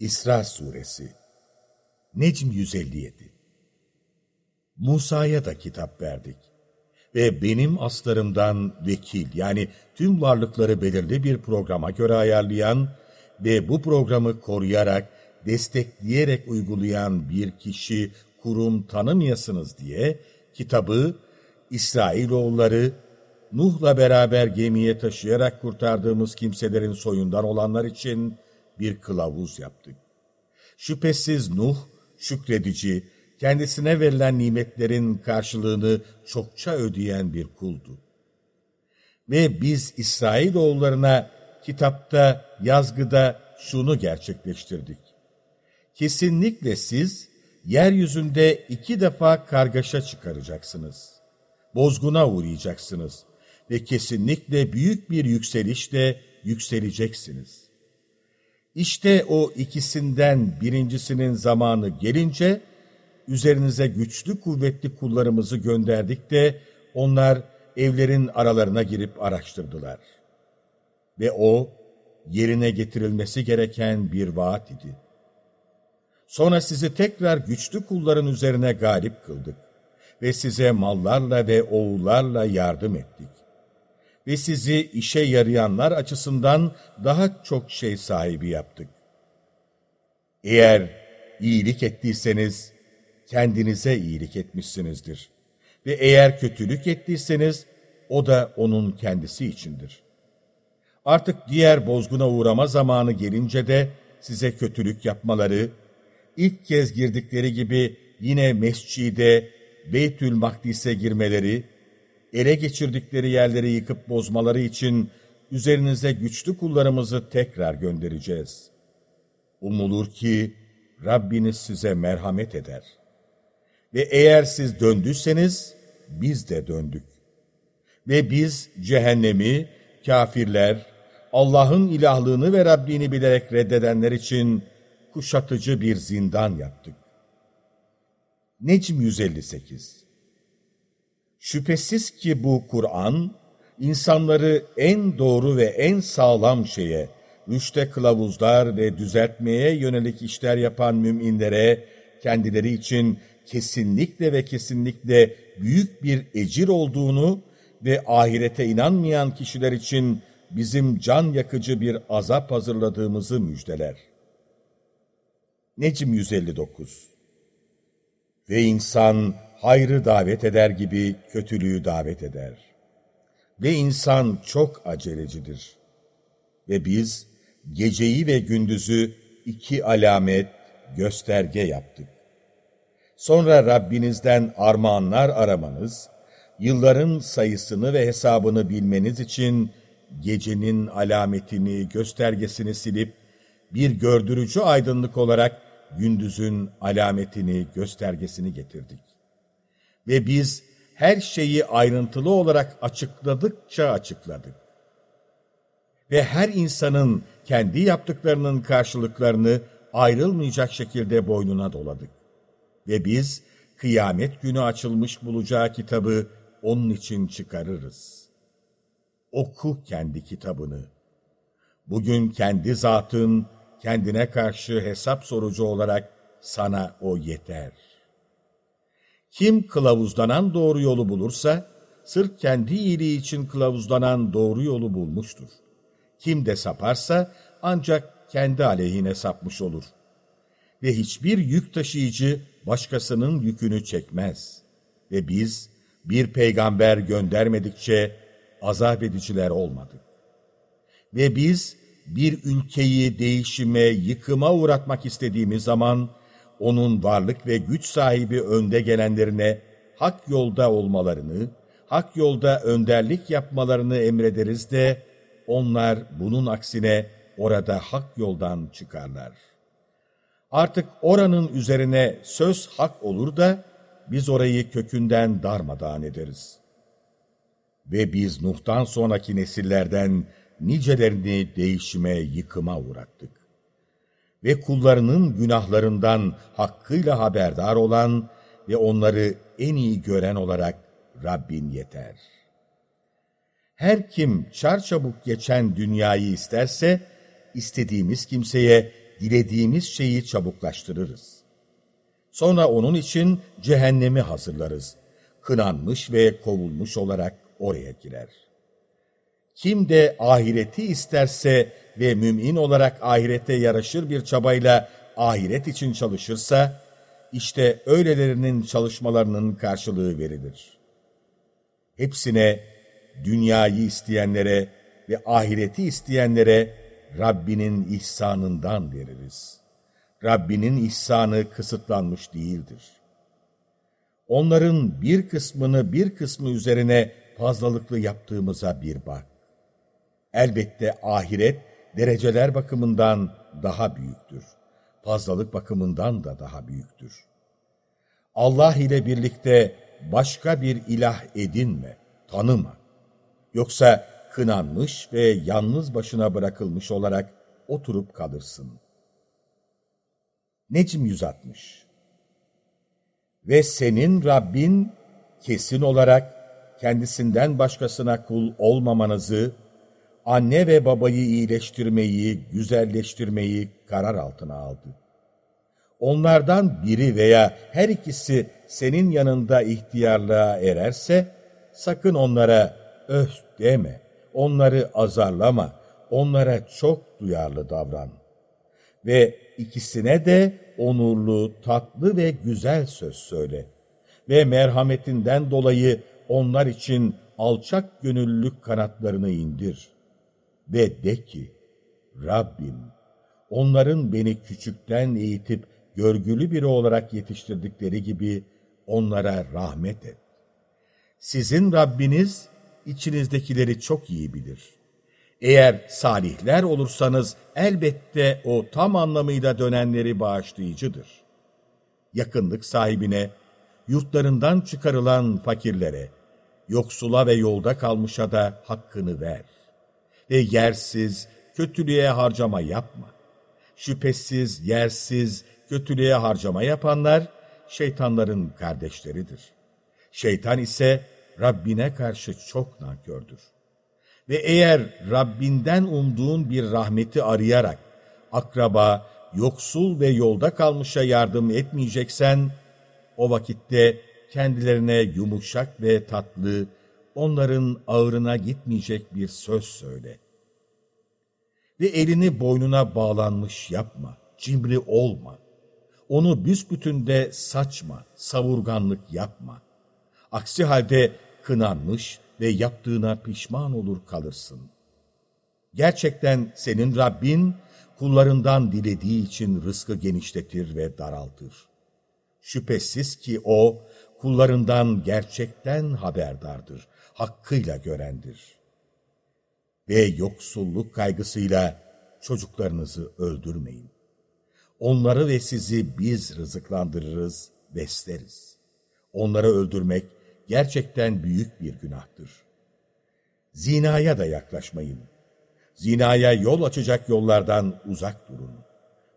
İsra Suresi Necm 157 Musa'ya da kitap verdik. Ve benim aslarımdan vekil yani tüm varlıkları belirli bir programa göre ayarlayan ve bu programı koruyarak, destekleyerek uygulayan bir kişi, kurum tanımayasınız diye kitabı İsrailoğulları Nuh'la beraber gemiye taşıyarak kurtardığımız kimselerin soyundan olanlar için bir kılavuz yaptık. Şüphesiz Nuh, şükredici, kendisine verilen nimetlerin karşılığını çokça ödeyen bir kuldu. Ve biz İsrailoğullarına kitapta, yazgıda şunu gerçekleştirdik. Kesinlikle siz yeryüzünde iki defa kargaşa çıkaracaksınız. Bozguna uğrayacaksınız ve kesinlikle büyük bir yükselişle yükseleceksiniz. İşte o ikisinden birincisinin zamanı gelince, üzerinize güçlü kuvvetli kullarımızı gönderdik de onlar evlerin aralarına girip araştırdılar. Ve o, yerine getirilmesi gereken bir vaat idi. Sonra sizi tekrar güçlü kulların üzerine galip kıldık ve size mallarla ve oğullarla yardım ettik ve sizi işe yarayanlar açısından daha çok şey sahibi yaptık. Eğer iyilik ettiyseniz kendinize iyilik etmişsinizdir. Ve eğer kötülük ettiyseniz o da onun kendisi içindir. Artık diğer bozguna uğrama zamanı gelince de size kötülük yapmaları, ilk kez girdikleri gibi yine mescide, Beytül Makdis'e girmeleri, ele geçirdikleri yerleri yıkıp bozmaları için üzerinize güçlü kullarımızı tekrar göndereceğiz. Umulur ki Rabbiniz size merhamet eder. Ve eğer siz döndüyseniz biz de döndük. Ve biz cehennemi, kafirler, Allah'ın ilahlığını ve Rabbini bilerek reddedenler için kuşatıcı bir zindan yaptık. Necm 158 Şüphesiz ki bu Kur'an, insanları en doğru ve en sağlam şeye, rüşte kılavuzlar ve düzeltmeye yönelik işler yapan müminlere, kendileri için kesinlikle ve kesinlikle büyük bir ecir olduğunu ve ahirete inanmayan kişiler için bizim can yakıcı bir azap hazırladığımızı müjdeler. Necm 159 Ve insan hayrı davet eder gibi kötülüğü davet eder. Ve insan çok acelecidir. Ve biz geceyi ve gündüzü iki alamet, gösterge yaptık. Sonra Rabbinizden armağanlar aramanız, yılların sayısını ve hesabını bilmeniz için gecenin alametini, göstergesini silip, bir gördürücü aydınlık olarak gündüzün alametini, göstergesini getirdik. Ve biz her şeyi ayrıntılı olarak açıkladıkça açıkladık. Ve her insanın kendi yaptıklarının karşılıklarını ayrılmayacak şekilde boynuna doladık. Ve biz kıyamet günü açılmış bulacağı kitabı onun için çıkarırız. Oku kendi kitabını. Bugün kendi zatın kendine karşı hesap sorucu olarak sana o yeter.'' Kim kılavuzlanan doğru yolu bulursa, sırf kendi iyiliği için kılavuzlanan doğru yolu bulmuştur. Kim de saparsa ancak kendi aleyhine sapmış olur. Ve hiçbir yük taşıyıcı başkasının yükünü çekmez. Ve biz bir peygamber göndermedikçe azap ediciler olmadık. Ve biz bir ülkeyi değişime, yıkıma uğratmak istediğimiz zaman, onun varlık ve güç sahibi önde gelenlerine hak yolda olmalarını, hak yolda önderlik yapmalarını emrederiz de onlar bunun aksine orada hak yoldan çıkarlar. Artık oranın üzerine söz hak olur da biz orayı kökünden darmadağın ederiz. Ve biz Nuh'tan sonraki nesillerden nicelerini değişime, yıkıma uğrattık ve kullarının günahlarından hakkıyla haberdar olan ve onları en iyi gören olarak Rabbin yeter. Her kim çarçabuk geçen dünyayı isterse, istediğimiz kimseye dilediğimiz şeyi çabuklaştırırız. Sonra onun için cehennemi hazırlarız. Kınanmış ve kovulmuş olarak oraya girer. Kim de ahireti isterse ve mümin olarak ahirete yaraşır bir çabayla ahiret için çalışırsa, işte öylelerinin çalışmalarının karşılığı verilir. Hepsine, dünyayı isteyenlere ve ahireti isteyenlere Rabbinin ihsanından veririz. Rabbinin ihsanı kısıtlanmış değildir. Onların bir kısmını bir kısmı üzerine fazlalıklı yaptığımıza bir bak. Elbette ahiret dereceler bakımından daha büyüktür. Fazlalık bakımından da daha büyüktür. Allah ile birlikte başka bir ilah edinme, tanıma. Yoksa kınanmış ve yalnız başına bırakılmış olarak oturup kalırsın. Necm 160 Ve senin Rabbin kesin olarak kendisinden başkasına kul olmamanızı, anne ve babayı iyileştirmeyi, güzelleştirmeyi karar altına aldı. Onlardan biri veya her ikisi senin yanında ihtiyarlığa ererse, sakın onlara öh deme, onları azarlama, onlara çok duyarlı davran. Ve ikisine de onurlu, tatlı ve güzel söz söyle. Ve merhametinden dolayı onlar için alçak gönüllülük kanatlarını indir. Ve de ki, Rabbim, onların beni küçükten eğitip görgülü biri olarak yetiştirdikleri gibi onlara rahmet et. Sizin Rabbiniz içinizdekileri çok iyi bilir. Eğer salihler olursanız elbette o tam anlamıyla dönenleri bağışlayıcıdır. Yakınlık sahibine, yurtlarından çıkarılan fakirlere, yoksula ve yolda kalmışa da hakkını ver. Ve yersiz, kötülüğe harcama yapma. Şüphesiz, yersiz, kötülüğe harcama yapanlar, şeytanların kardeşleridir. Şeytan ise Rabbine karşı çok nankördür. Ve eğer Rabbinden umduğun bir rahmeti arayarak, akraba, yoksul ve yolda kalmışa yardım etmeyeceksen, o vakitte kendilerine yumuşak ve tatlı, onların ağrına gitmeyecek bir söz söyle. Ve elini boynuna bağlanmış yapma, cimri olma. Onu büsbütünde saçma, savurganlık yapma. Aksi halde kınanmış ve yaptığına pişman olur kalırsın. Gerçekten senin Rabbin kullarından dilediği için rızkı genişletir ve daraltır. Şüphesiz ki O kullarından gerçekten haberdardır, hakkıyla görendir. Ve yoksulluk kaygısıyla çocuklarınızı öldürmeyin. Onları ve sizi biz rızıklandırırız, besleriz. Onları öldürmek gerçekten büyük bir günahtır. Zinaya da yaklaşmayın. Zinaya yol açacak yollardan uzak durun.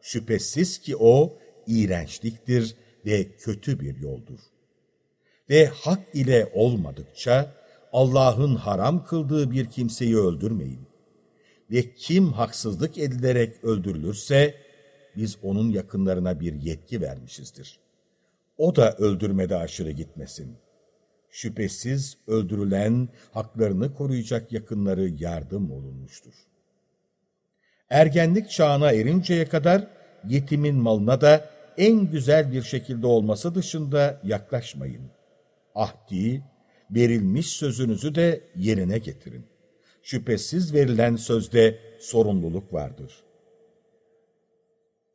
Şüphesiz ki o iğrençliktir ve kötü bir yoldur. Ve hak ile olmadıkça Allah'ın haram kıldığı bir kimseyi öldürmeyin. Ve kim haksızlık edilerek öldürülürse, biz onun yakınlarına bir yetki vermişizdir. O da öldürmede aşırı gitmesin. Şüphesiz öldürülen haklarını koruyacak yakınları yardım olunmuştur. Ergenlik çağına erinceye kadar yetimin malına da en güzel bir şekilde olması dışında yaklaşmayın. Ahdi, verilmiş sözünüzü de yerine getirin. Şüphesiz verilen sözde sorumluluk vardır.''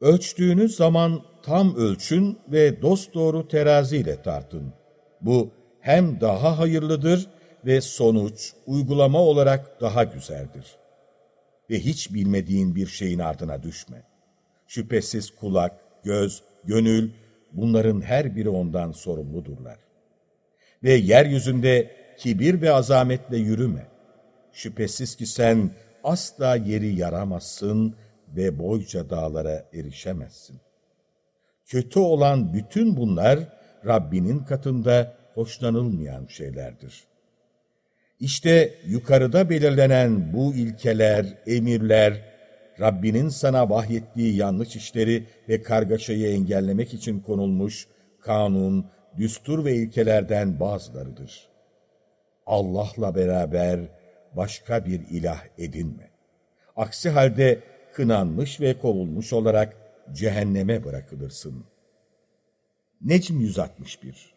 Ölçtüğünüz zaman tam ölçün ve dosdoğru teraziyle tartın. Bu hem daha hayırlıdır ve sonuç, uygulama olarak daha güzeldir. Ve hiç bilmediğin bir şeyin ardına düşme. Şüphesiz kulak, göz, gönül, bunların her biri ondan sorumludurlar. Ve yeryüzünde kibir ve azametle yürüme. Şüphesiz ki sen asla yeri yaramazsın ve boyca dağlara erişemezsin. Kötü olan bütün bunlar Rabbinin katında hoşlanılmayan şeylerdir. İşte yukarıda belirlenen bu ilkeler, emirler, Rabbinin sana vahyettiği yanlış işleri ve kargaşayı engellemek için konulmuş kanun, düstur ve ilkelerden bazılarıdır. Allah'la beraber başka bir ilah edinme. Aksi halde kınanmış ve kovulmuş olarak cehenneme bırakılırsın. Necm 161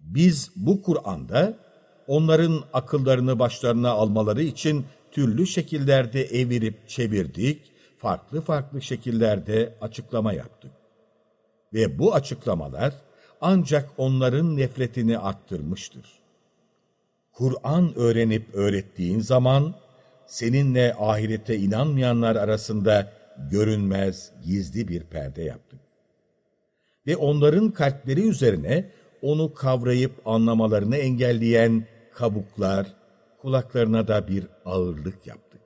Biz bu Kur'an'da onların akıllarını başlarına almaları için türlü şekillerde evirip çevirdik, farklı farklı şekillerde açıklama yaptık. Ve bu açıklamalar ancak onların nefretini arttırmıştır. Kur'an öğrenip öğrettiğin zaman seninle ahirete inanmayanlar arasında görünmez gizli bir perde yaptık. Ve onların kalpleri üzerine onu kavrayıp anlamalarını engelleyen kabuklar, kulaklarına da bir ağırlık yaptık.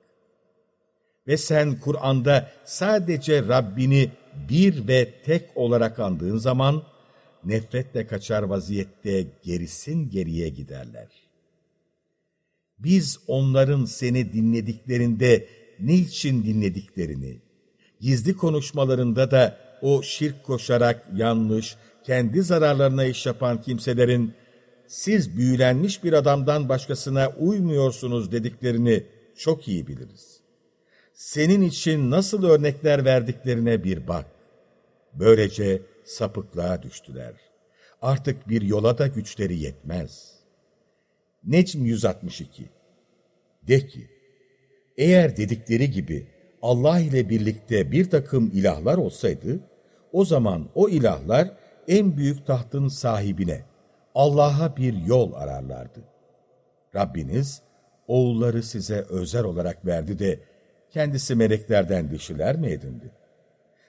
Ve sen Kur'an'da sadece Rabbini bir ve tek olarak andığın zaman, nefretle kaçar vaziyette gerisin geriye giderler. Biz onların seni dinlediklerinde niçin dinlediklerini, gizli konuşmalarında da o şirk koşarak yanlış, kendi zararlarına iş yapan kimselerin siz büyülenmiş bir adamdan başkasına uymuyorsunuz dediklerini çok iyi biliriz. Senin için nasıl örnekler verdiklerine bir bak. Böylece sapıklığa düştüler. Artık bir yola da güçleri yetmez. Necm 162 De ki, eğer dedikleri gibi Allah ile birlikte bir takım ilahlar olsaydı, o zaman o ilahlar en büyük tahtın sahibine, Allah'a bir yol ararlardı. Rabbiniz, oğulları size özel olarak verdi de, kendisi meleklerden dişiler mi edindi?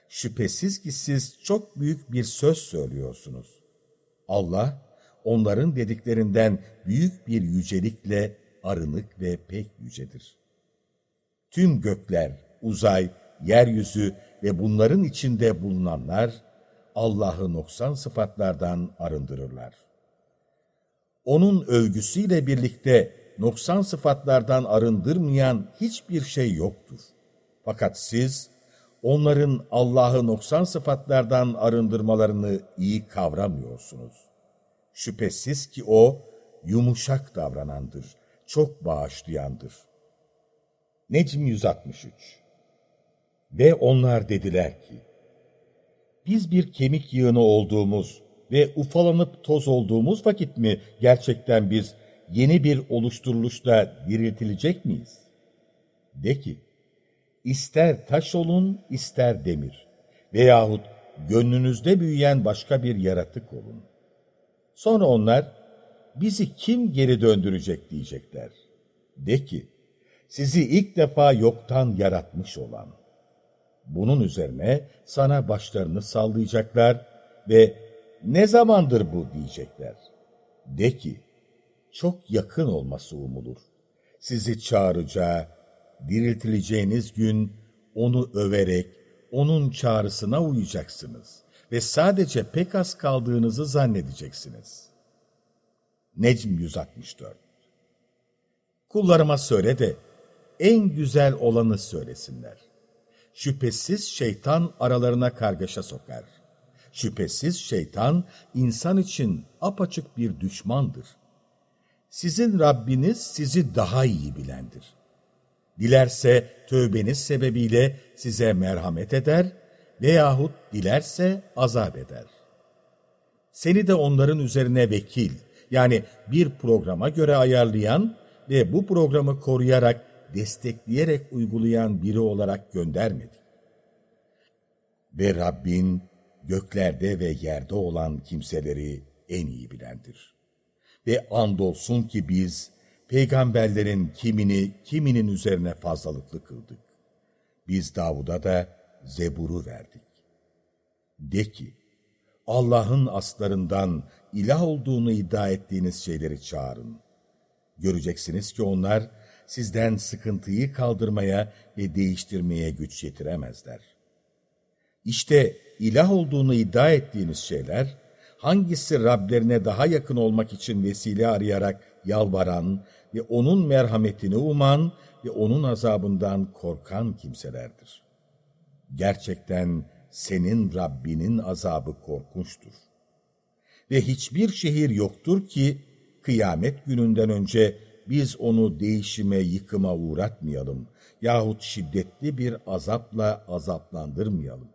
Şüphesiz ki siz çok büyük bir söz söylüyorsunuz. Allah, onların dediklerinden büyük bir yücelikle arınık ve pek yücedir. Tüm gökler, uzay, yeryüzü ve bunların içinde bulunanlar, Allah'ı noksan sıfatlardan arındırırlar. Onun övgüsüyle birlikte noksan sıfatlardan arındırmayan hiçbir şey yoktur. Fakat siz, onların Allah'ı noksan sıfatlardan arındırmalarını iyi kavramıyorsunuz. Şüphesiz ki O, yumuşak davranandır, çok bağışlayandır. Necm 163 Ve onlar dediler ki, biz bir kemik yığını olduğumuz ve ufalanıp toz olduğumuz vakit mi gerçekten biz yeni bir oluşturuluşla diriltilecek miyiz? De ki, ister taş olun, ister demir veyahut gönlünüzde büyüyen başka bir yaratık olun. Sonra onlar, bizi kim geri döndürecek diyecekler. De ki, sizi ilk defa yoktan yaratmış olan. Bunun üzerine sana başlarını sallayacaklar ve ne zamandır bu diyecekler. De ki, çok yakın olması umulur. Sizi çağıracağı, diriltileceğiniz gün onu överek, onun çağrısına uyacaksınız ve sadece pek az kaldığınızı zannedeceksiniz. Necm 164 Kullarıma söyle de, en güzel olanı söylesinler. Şüphesiz şeytan aralarına kargaşa sokar. Şüphesiz şeytan insan için apaçık bir düşmandır. Sizin Rabbiniz sizi daha iyi bilendir. Dilerse tövbeniz sebebiyle size merhamet eder veyahut dilerse azap eder. Seni de onların üzerine vekil, yani bir programa göre ayarlayan ve bu programı koruyarak, destekleyerek uygulayan biri olarak göndermedik. Ve Rabbin göklerde ve yerde olan kimseleri en iyi bilendir. Ve andolsun ki biz peygamberlerin kimini kiminin üzerine fazlalıklı kıldık. Biz Davud'a da Zebur'u verdik. De ki, Allah'ın aslarından ilah olduğunu iddia ettiğiniz şeyleri çağırın. Göreceksiniz ki onlar sizden sıkıntıyı kaldırmaya ve değiştirmeye güç yetiremezler. İşte ilah olduğunu iddia ettiğiniz şeyler, hangisi Rablerine daha yakın olmak için vesile arayarak yalvaran ve onun merhametini uman ve onun azabından korkan kimselerdir. Gerçekten senin Rabbinin azabı korkunçtur. Ve hiçbir şehir yoktur ki kıyamet gününden önce biz onu değişime, yıkıma uğratmayalım yahut şiddetli bir azapla azaplandırmayalım.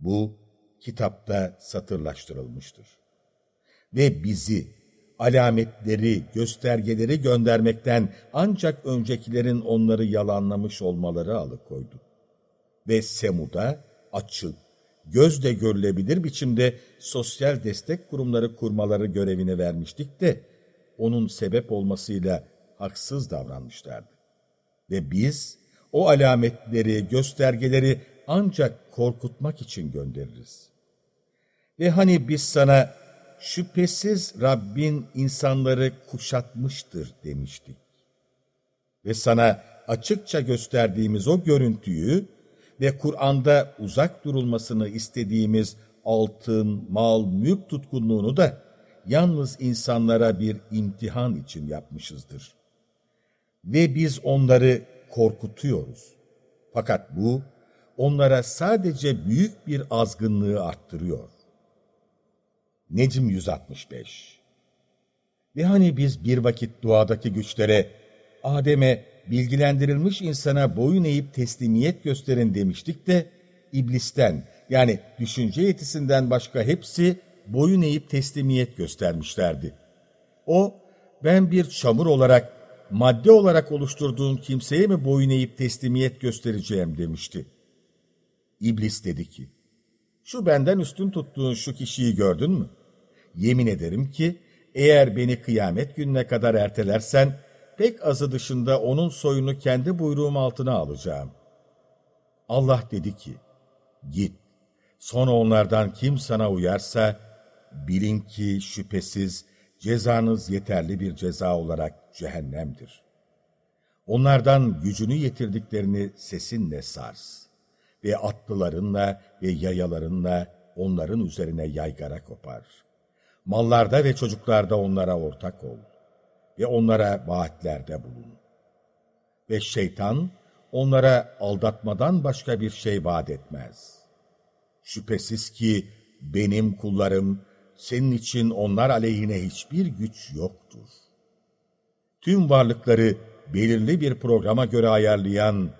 Bu kitapta satırlaştırılmıştır. Ve bizi alametleri, göstergeleri göndermekten ancak öncekilerin onları yalanlamış olmaları alıkoydu. Ve Semud'a açık, gözle görülebilir biçimde sosyal destek kurumları kurmaları görevini vermiştik de, onun sebep olmasıyla haksız davranmışlardı. Ve biz o alametleri, göstergeleri ancak korkutmak için göndeririz. Ve hani biz sana şüphesiz Rabbin insanları kuşatmıştır demiştik. Ve sana açıkça gösterdiğimiz o görüntüyü ve Kur'an'da uzak durulmasını istediğimiz altın, mal, mülk tutkunluğunu da yalnız insanlara bir imtihan için yapmışızdır. Ve biz onları korkutuyoruz. Fakat bu, onlara sadece büyük bir azgınlığı arttırıyor. Necm 165 Ve hani biz bir vakit duadaki güçlere, Adem'e bilgilendirilmiş insana boyun eğip teslimiyet gösterin demiştik de, iblisten yani düşünce yetisinden başka hepsi boyun eğip teslimiyet göstermişlerdi. O, ben bir çamur olarak, madde olarak oluşturduğum kimseye mi boyun eğip teslimiyet göstereceğim demişti. İblis dedi ki, şu benden üstün tuttuğun şu kişiyi gördün mü? Yemin ederim ki eğer beni kıyamet gününe kadar ertelersen pek azı dışında onun soyunu kendi buyruğum altına alacağım. Allah dedi ki, git. Sonra onlardan kim sana uyarsa, bilin ki şüphesiz cezanız yeterli bir ceza olarak cehennemdir. Onlardan gücünü yetirdiklerini sesinle sars ve atlılarınla ve yayalarınla onların üzerine yaygara kopar. Mallarda ve çocuklarda onlara ortak ol ve onlara vaatlerde bulun. Ve şeytan onlara aldatmadan başka bir şey vaat etmez. Şüphesiz ki benim kullarım senin için onlar aleyhine hiçbir güç yoktur. Tüm varlıkları belirli bir programa göre ayarlayan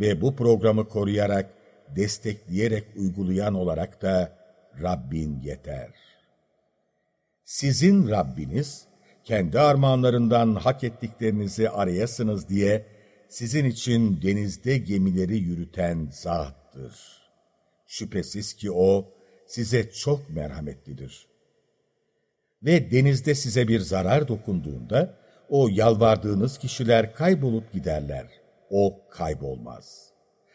ve bu programı koruyarak, destekleyerek uygulayan olarak da Rabbin yeter. Sizin Rabbiniz, kendi armağanlarından hak ettiklerinizi arayasınız diye sizin için denizde gemileri yürüten zattır. Şüphesiz ki O size çok merhametlidir. Ve denizde size bir zarar dokunduğunda o yalvardığınız kişiler kaybolup giderler. O kaybolmaz.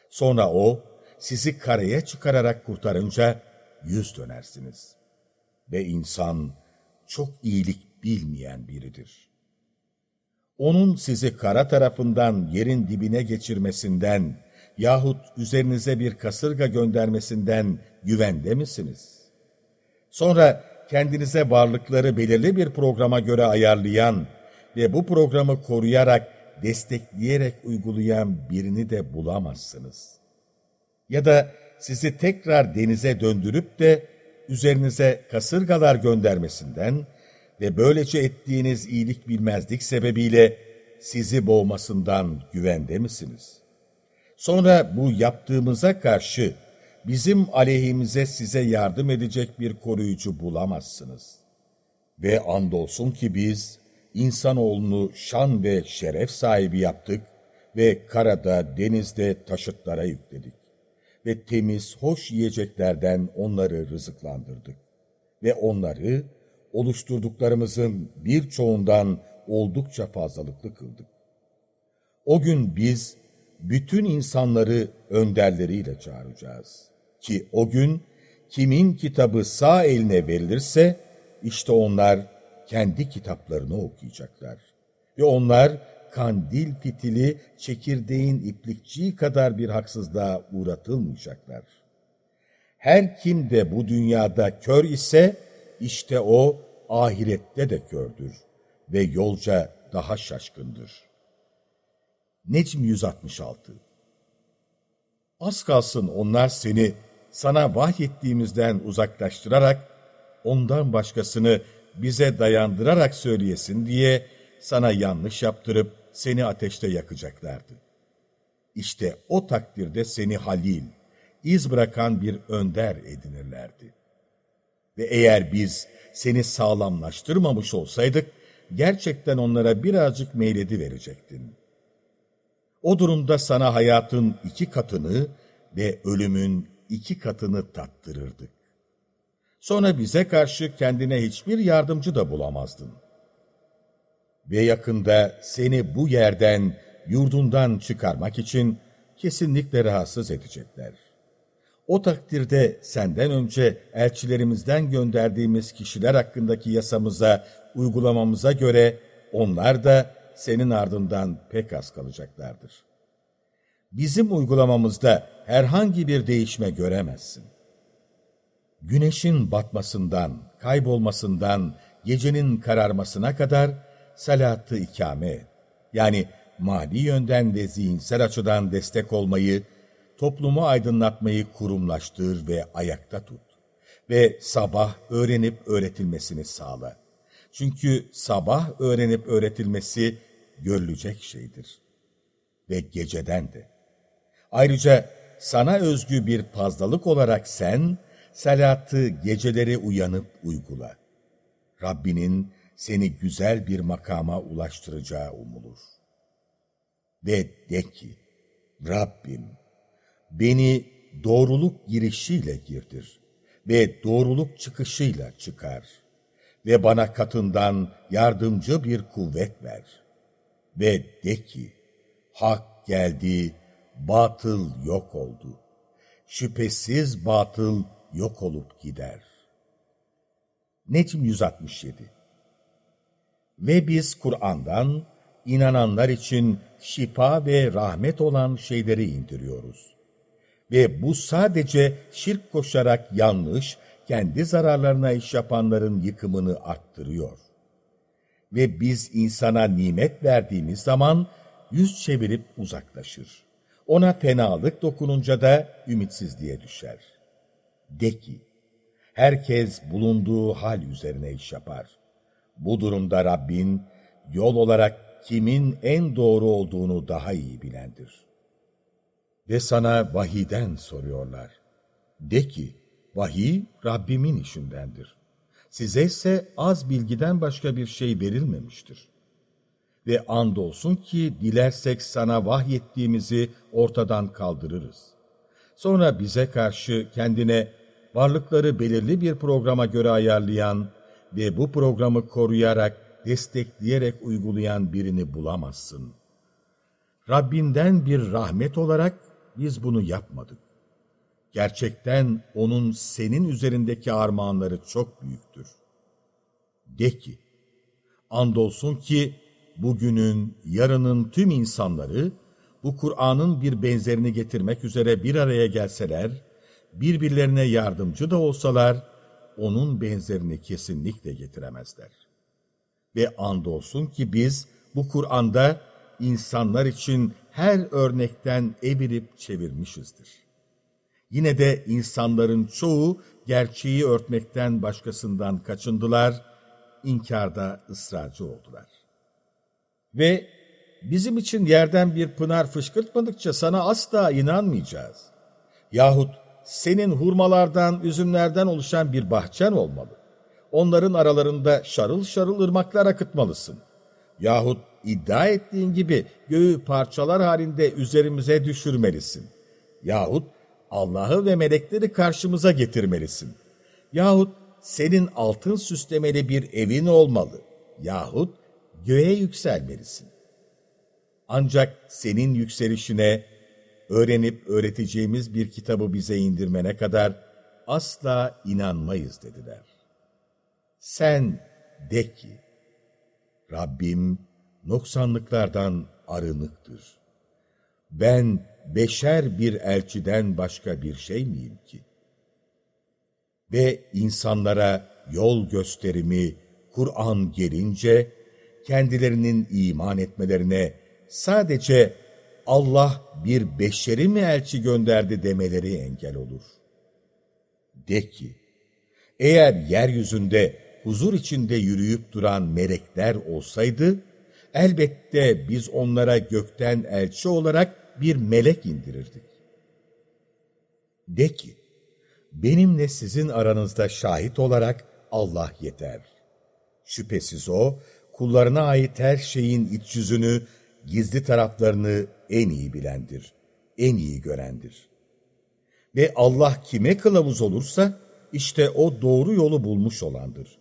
Sonra o sizi karaya çıkararak kurtarınca yüz dönersiniz. Ve insan çok iyilik bilmeyen biridir. Onun sizi kara tarafından yerin dibine geçirmesinden yahut üzerinize bir kasırga göndermesinden güvende misiniz? Sonra kendinize varlıkları belirli bir programa göre ayarlayan ve bu programı koruyarak, destekleyerek uygulayan birini de bulamazsınız. Ya da sizi tekrar denize döndürüp de üzerinize kasırgalar göndermesinden ve böylece ettiğiniz iyilik bilmezlik sebebiyle sizi boğmasından güvende misiniz? Sonra bu yaptığımıza karşı bizim aleyhimize size yardım edecek bir koruyucu bulamazsınız. Ve andolsun ki biz insanoğlunu şan ve şeref sahibi yaptık ve karada, denizde taşıtlara yükledik. Ve temiz, hoş yiyeceklerden onları rızıklandırdık. Ve onları oluşturduklarımızın birçoğundan oldukça fazlalıklı kıldık. O gün biz bütün insanları önderleriyle çağıracağız. Ki o gün kimin kitabı sağ eline verilirse işte onlar kendi kitaplarını okuyacaklar. Ve onlar kandil fitili çekirdeğin iplikçiği kadar bir haksızlığa uğratılmayacaklar. Her kim de bu dünyada kör ise işte o ahirette de kördür ve yolca daha şaşkındır. Necm 166 Az kalsın onlar seni sana vahyettiğimizden uzaklaştırarak, ondan başkasını bize dayandırarak söyleyesin diye sana yanlış yaptırıp seni ateşte yakacaklardı. İşte o takdirde seni halil, iz bırakan bir önder edinirlerdi. Ve eğer biz seni sağlamlaştırmamış olsaydık, gerçekten onlara birazcık meyledi verecektin. O durumda sana hayatın iki katını ve ölümün iki katını tattırırdık. Sonra bize karşı kendine hiçbir yardımcı da bulamazdın. Ve yakında seni bu yerden, yurdundan çıkarmak için kesinlikle rahatsız edecekler. O takdirde senden önce elçilerimizden gönderdiğimiz kişiler hakkındaki yasamıza, uygulamamıza göre onlar da senin ardından pek az kalacaklardır. Bizim uygulamamızda herhangi bir değişme göremezsin. Güneşin batmasından, kaybolmasından, gecenin kararmasına kadar salatı ikame Yani mali yönden ve zihinsel açıdan destek olmayı, toplumu aydınlatmayı kurumlaştır ve ayakta tut. Ve sabah öğrenip öğretilmesini sağla. Çünkü sabah öğrenip öğretilmesi görülecek şeydir. Ve geceden de. Ayrıca sana özgü bir fazlalık olarak sen, salatı geceleri uyanıp uygula. Rabbinin seni güzel bir makama ulaştıracağı umulur. Ve de ki, Rabbim, beni doğruluk girişiyle girdir ve doğruluk çıkışıyla çıkar ve bana katından yardımcı bir kuvvet ver. Ve de ki, hak geldi, batıl yok oldu. Şüphesiz batıl yok olup gider. Necm 167 Ve biz Kur'an'dan inananlar için şifa ve rahmet olan şeyleri indiriyoruz. Ve bu sadece şirk koşarak yanlış, kendi zararlarına iş yapanların yıkımını arttırıyor. Ve biz insana nimet verdiğimiz zaman yüz çevirip uzaklaşır. Ona fenalık dokununca da ümitsizliğe düşer. De ki, herkes bulunduğu hal üzerine iş yapar. Bu durumda Rabbin yol olarak kimin en doğru olduğunu daha iyi bilendir. Ve sana vahiden soruyorlar. De ki, vahiy Rabbimin işindendir. Size ise az bilgiden başka bir şey verilmemiştir. Ve andolsun ki dilersek sana vahyettiğimizi ortadan kaldırırız. Sonra bize karşı kendine varlıkları belirli bir programa göre ayarlayan ve bu programı koruyarak, destekleyerek uygulayan birini bulamazsın. Rabbinden bir rahmet olarak biz bunu yapmadık. Gerçekten onun senin üzerindeki armağanları çok büyüktür. De ki, andolsun ki bugünün, yarının tüm insanları bu Kur'an'ın bir benzerini getirmek üzere bir araya gelseler, birbirlerine yardımcı da olsalar, onun benzerini kesinlikle getiremezler. Ve andolsun ki biz bu Kur'an'da insanlar için her örnekten evirip çevirmişizdir. Yine de insanların çoğu gerçeği örtmekten başkasından kaçındılar, inkarda ısrarcı oldular. Ve bizim için yerden bir pınar fışkırtmadıkça sana asla inanmayacağız. Yahut senin hurmalardan, üzümlerden oluşan bir bahçen olmalı. Onların aralarında şarıl şarıl ırmaklar akıtmalısın. Yahut iddia ettiğin gibi göğü parçalar halinde üzerimize düşürmelisin. Yahut Allah'ı ve melekleri karşımıza getirmelisin. Yahut senin altın süslemeli bir evin olmalı. Yahut göğe yükselmelisin. Ancak senin yükselişine öğrenip öğreteceğimiz bir kitabı bize indirmene kadar asla inanmayız dediler. Sen de ki, Rabbim noksanlıklardan arınıktır. Ben beşer bir elçiden başka bir şey miyim ki? Ve insanlara yol gösterimi Kur'an gelince, kendilerinin iman etmelerine sadece Allah bir beşeri mi elçi gönderdi demeleri engel olur. De ki, eğer yeryüzünde huzur içinde yürüyüp duran melekler olsaydı, elbette biz onlara gökten elçi olarak bir melek indirirdik. De ki, benimle sizin aranızda şahit olarak Allah yeter. Şüphesiz O, kullarına ait her şeyin iç yüzünü, gizli taraflarını en iyi bilendir, en iyi görendir. Ve Allah kime kılavuz olursa, işte o doğru yolu bulmuş olandır.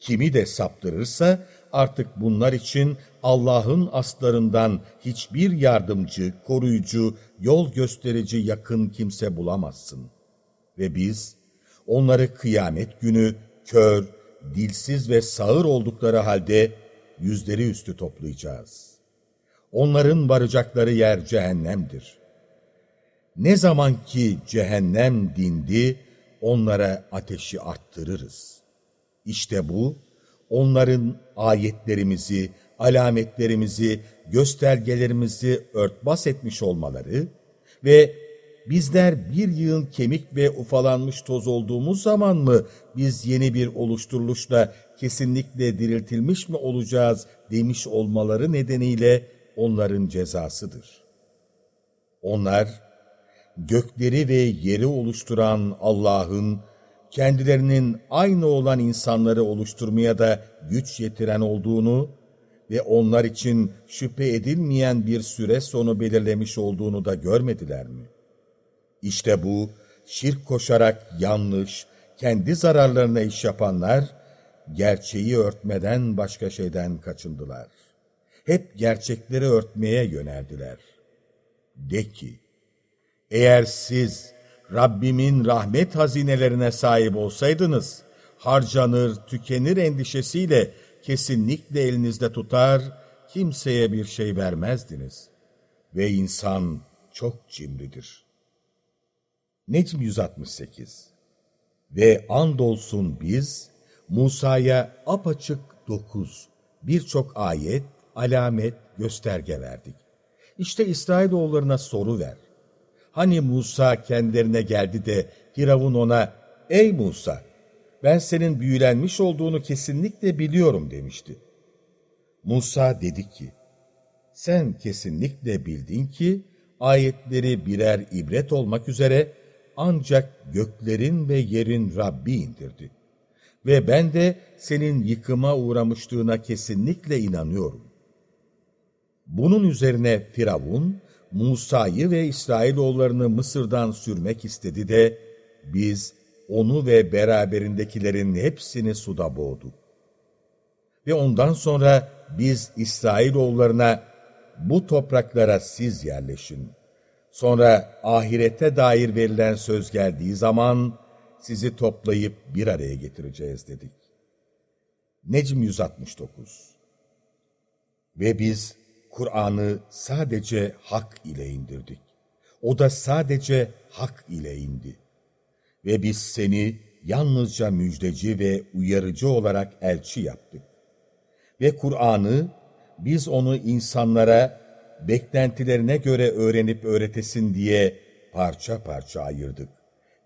Kimi de saptırırsa, artık bunlar için Allah'ın aslarından hiçbir yardımcı, koruyucu, yol gösterici yakın kimse bulamazsın. Ve biz, onları kıyamet günü kör, dilsiz ve sağır oldukları halde yüzleri üstü toplayacağız. Onların varacakları yer cehennemdir. Ne zaman ki cehennem dindi, onlara ateşi arttırırız. İşte bu, onların ayetlerimizi, alametlerimizi, göstergelerimizi örtbas etmiş olmaları ve bizler bir yığın kemik ve ufalanmış toz olduğumuz zaman mı biz yeni bir oluşturuluşla kesinlikle diriltilmiş mi olacağız demiş olmaları nedeniyle onların cezasıdır. Onlar, gökleri ve yeri oluşturan Allah'ın, kendilerinin aynı olan insanları oluşturmaya da güç yetiren olduğunu ve onlar için şüphe edilmeyen bir süre sonu belirlemiş olduğunu da görmediler mi? İşte bu, şirk koşarak yanlış, kendi zararlarına iş yapanlar, gerçeği örtmeden başka şeyden kaçındılar. Hep gerçekleri örtmeye yöneldiler. De ki, eğer siz Rabbimin rahmet hazinelerine sahip olsaydınız, harcanır, tükenir endişesiyle kesinlikle elinizde tutar, kimseye bir şey vermezdiniz. Ve insan çok cimridir. Necm 168 Ve andolsun biz, Musa'ya apaçık dokuz, birçok ayet, alamet, gösterge verdik. İşte İsrailoğullarına soru ver. Hani Musa kendilerine geldi de Firavun ona, ''Ey Musa, ben senin büyülenmiş olduğunu kesinlikle biliyorum.'' demişti. Musa dedi ki, ''Sen kesinlikle bildin ki ayetleri birer ibret olmak üzere ancak göklerin ve yerin Rabbi indirdi. Ve ben de senin yıkıma uğramışlığına kesinlikle inanıyorum. Bunun üzerine Firavun, Musa'yı ve İsrailoğullarını Mısır'dan sürmek istedi de, biz onu ve beraberindekilerin hepsini suda boğduk. Ve ondan sonra biz İsrailoğullarına, bu topraklara siz yerleşin. Sonra ahirete dair verilen söz geldiği zaman, sizi toplayıp bir araya getireceğiz dedik. Necm 169 Ve biz Kur'an'ı sadece hak ile indirdik. O da sadece hak ile indi. Ve biz seni yalnızca müjdeci ve uyarıcı olarak elçi yaptık. Ve Kur'an'ı biz onu insanlara beklentilerine göre öğrenip öğretesin diye parça parça ayırdık.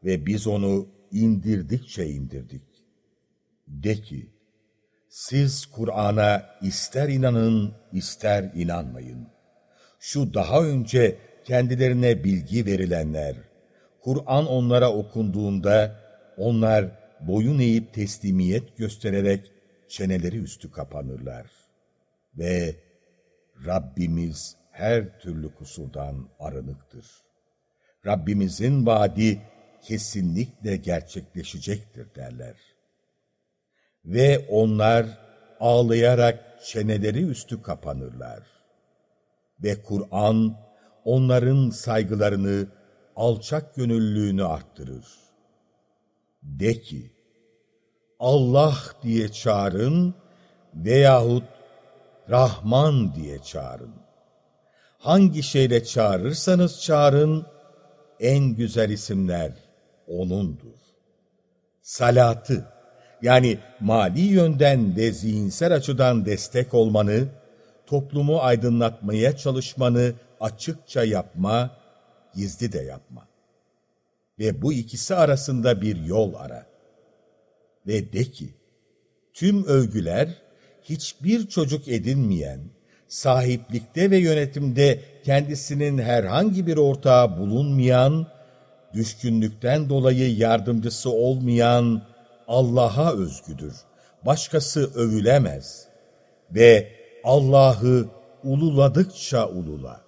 Ve biz onu indirdikçe indirdik. De ki, siz Kur'an'a ister inanın, ister inanmayın. Şu daha önce kendilerine bilgi verilenler, Kur'an onlara okunduğunda, onlar boyun eğip teslimiyet göstererek çeneleri üstü kapanırlar. Ve Rabbimiz her türlü kusurdan arınıktır. Rabbimizin vaadi kesinlikle gerçekleşecektir derler. Ve onlar ağlayarak çeneleri üstü kapanırlar. Ve Kur'an onların saygılarını, alçak gönüllülüğünü arttırır. De ki, Allah diye çağırın veyahut Rahman diye çağırın. Hangi şeyle çağırırsanız çağırın, en güzel isimler O'nundur. Salatı, yani mali yönden ve zihinsel açıdan destek olmanı, toplumu aydınlatmaya çalışmanı açıkça yapma, gizli de yapma. Ve bu ikisi arasında bir yol ara. Ve de ki, tüm övgüler hiçbir çocuk edinmeyen, sahiplikte ve yönetimde kendisinin herhangi bir ortağı bulunmayan, düşkünlükten dolayı yardımcısı olmayan Allah'a özgüdür. Başkası övülemez. Ve Allah'ı ululadıkça ulula.